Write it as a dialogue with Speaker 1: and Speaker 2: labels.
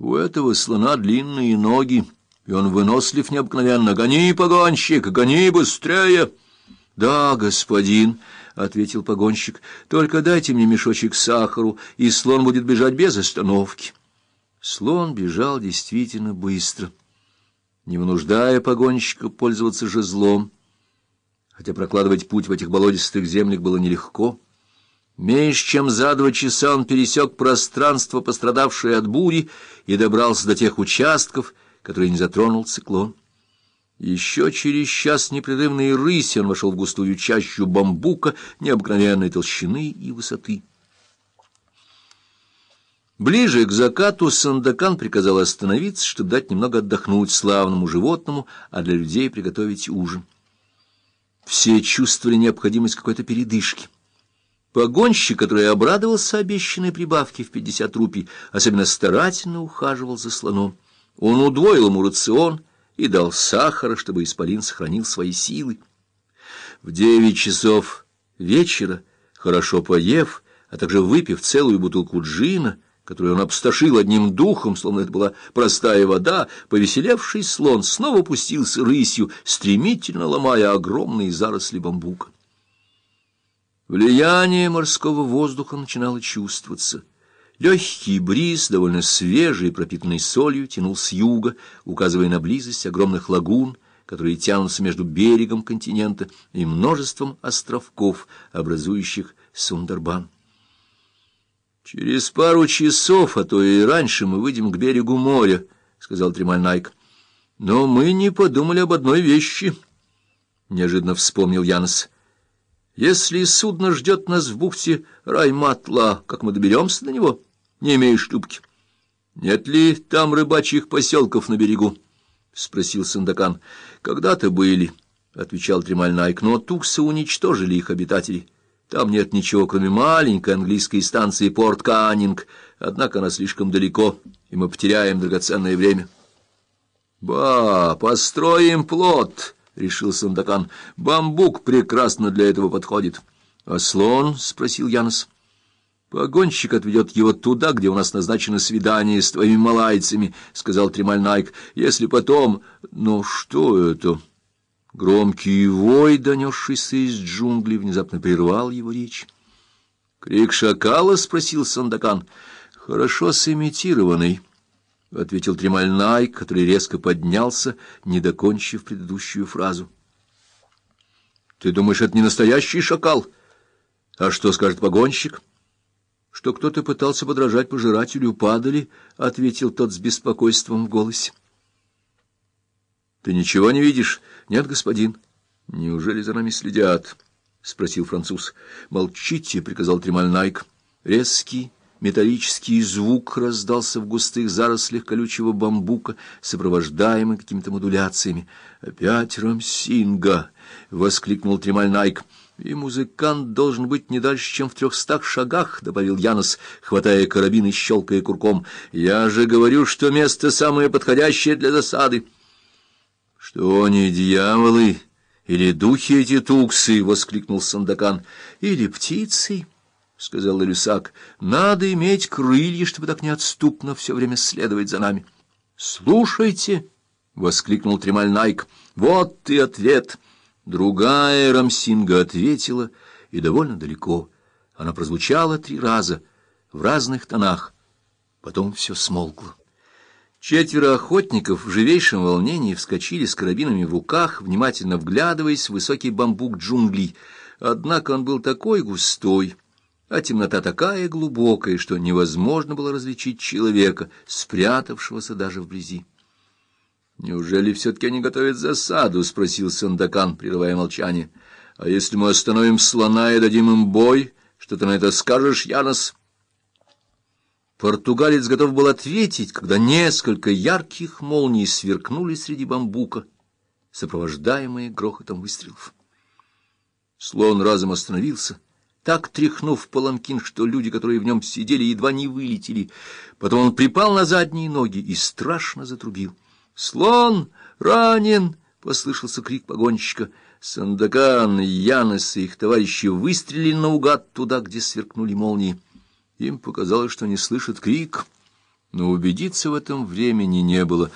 Speaker 1: У этого слона длинные ноги, и он вынослив необыкновенно. Гони, погонщик, гони быстрее! — Да, господин, — ответил погонщик, — только дайте мне мешочек сахару, и слон будет бежать без остановки. Слон бежал действительно быстро, не вынуждая погонщика пользоваться жезлом, хотя прокладывать путь в этих болотистых землях было нелегко. Меньше чем за два часа он пересек пространство, пострадавшее от бури, и добрался до тех участков, которые не затронул циклон. Еще через час непрерывной рыси он вошел в густую чащу бамбука необыкновенной толщины и высоты. Ближе к закату Сандакан приказал остановиться, чтобы дать немного отдохнуть славному животному, а для людей приготовить ужин. Все чувствовали необходимость какой-то передышки. Погонщик, который обрадовался обещанной прибавке в пятьдесят рупий, особенно старательно ухаживал за слоном. Он удвоил ему рацион и дал сахара, чтобы исполин сохранил свои силы. В девять часов вечера, хорошо поев, а также выпив целую бутылку джина, которую он обсташил одним духом, словно это была простая вода, повеселевший слон снова пустился рысью, стремительно ломая огромные заросли бамбука. Влияние морского воздуха начинало чувствоваться. Легкий бриз, довольно свежий, пропитанный солью, тянул с юга, указывая на близость огромных лагун, которые тянутся между берегом континента и множеством островков, образующих Сундарбан. «Через пару часов, а то и раньше, мы выйдем к берегу моря», — сказал Тремаль Найк. «Но мы не подумали об одной вещи», — неожиданно вспомнил Янос. Если судно ждет нас в бухте Райматла, как мы доберемся до него, не имея шлюпки? Нет ли там рыбачьих поселков на берегу? — спросил Сандакан. — Когда-то были, — отвечал Тремаль Найк, — но туксы уничтожили их обитателей. Там нет ничего, кроме маленькой английской станции Порт Каннинг, однако она слишком далеко, и мы потеряем драгоценное время. — Ба, построим плот! —— решил Сандакан. — Бамбук прекрасно для этого подходит. — А слон? — спросил Янос. — Погонщик отведет его туда, где у нас назначено свидание с твоими малайцами, — сказал Тремаль Найк. — Если потом... Ну, что это? Громкий вой, донесшийся из джунглей, внезапно прервал его речь. — Крик шакала? — спросил Сандакан. — Хорошо сымитированный. —— ответил Тремаль который резко поднялся, не докончив предыдущую фразу. — Ты думаешь, это не настоящий шакал? А что скажет погонщик? — Что кто-то пытался подражать пожирателю падали, — ответил тот с беспокойством в голосе. — Ты ничего не видишь? — Нет, господин. — Неужели за нами следят? — спросил француз. — Молчите, — приказал Тремаль Резкий Металлический звук раздался в густых зарослях колючего бамбука, сопровождаемый какими-то модуляциями. «Опять Рамсинга!» — воскликнул Тремаль Найк. «И музыкант должен быть не дальше, чем в трехстах шагах», — добавил Янос, хватая карабин и щелкая курком. «Я же говорю, что место самое подходящее для засады». «Что они, дьяволы? Или духи эти туксы?» — воскликнул Сандакан. «Или птицы?» — сказал Илюсак, — надо иметь крылья, чтобы так неотступно все время следовать за нами. — Слушайте! — воскликнул Тремаль Найк. — Вот и ответ! Другая Рамсинга ответила, и довольно далеко. Она прозвучала три раза, в разных тонах. Потом все смолкло. Четверо охотников в живейшем волнении вскочили с карабинами в руках, внимательно вглядываясь в высокий бамбук джунглей. Однако он был такой густой а темнота такая глубокая, что невозможно было различить человека, спрятавшегося даже вблизи. «Неужели все-таки они готовят засаду?» — спросил Сандакан, прерывая молчание. «А если мы остановим слона и дадим им бой, что ты на это скажешь, Янос?» Португалец готов был ответить, когда несколько ярких молний сверкнули среди бамбука, сопровождаемые грохотом выстрелов. Слон разом остановился — так тряхнув паланкин, что люди, которые в нем сидели, едва не вылетели. Потом он припал на задние ноги и страшно затрубил. «Слон ранен!» — послышался крик погонщика. Сандакан, Янес и их товарищи выстрелили наугад туда, где сверкнули молнии. Им показалось, что они слышат крик. но убедиться в этом времени не было,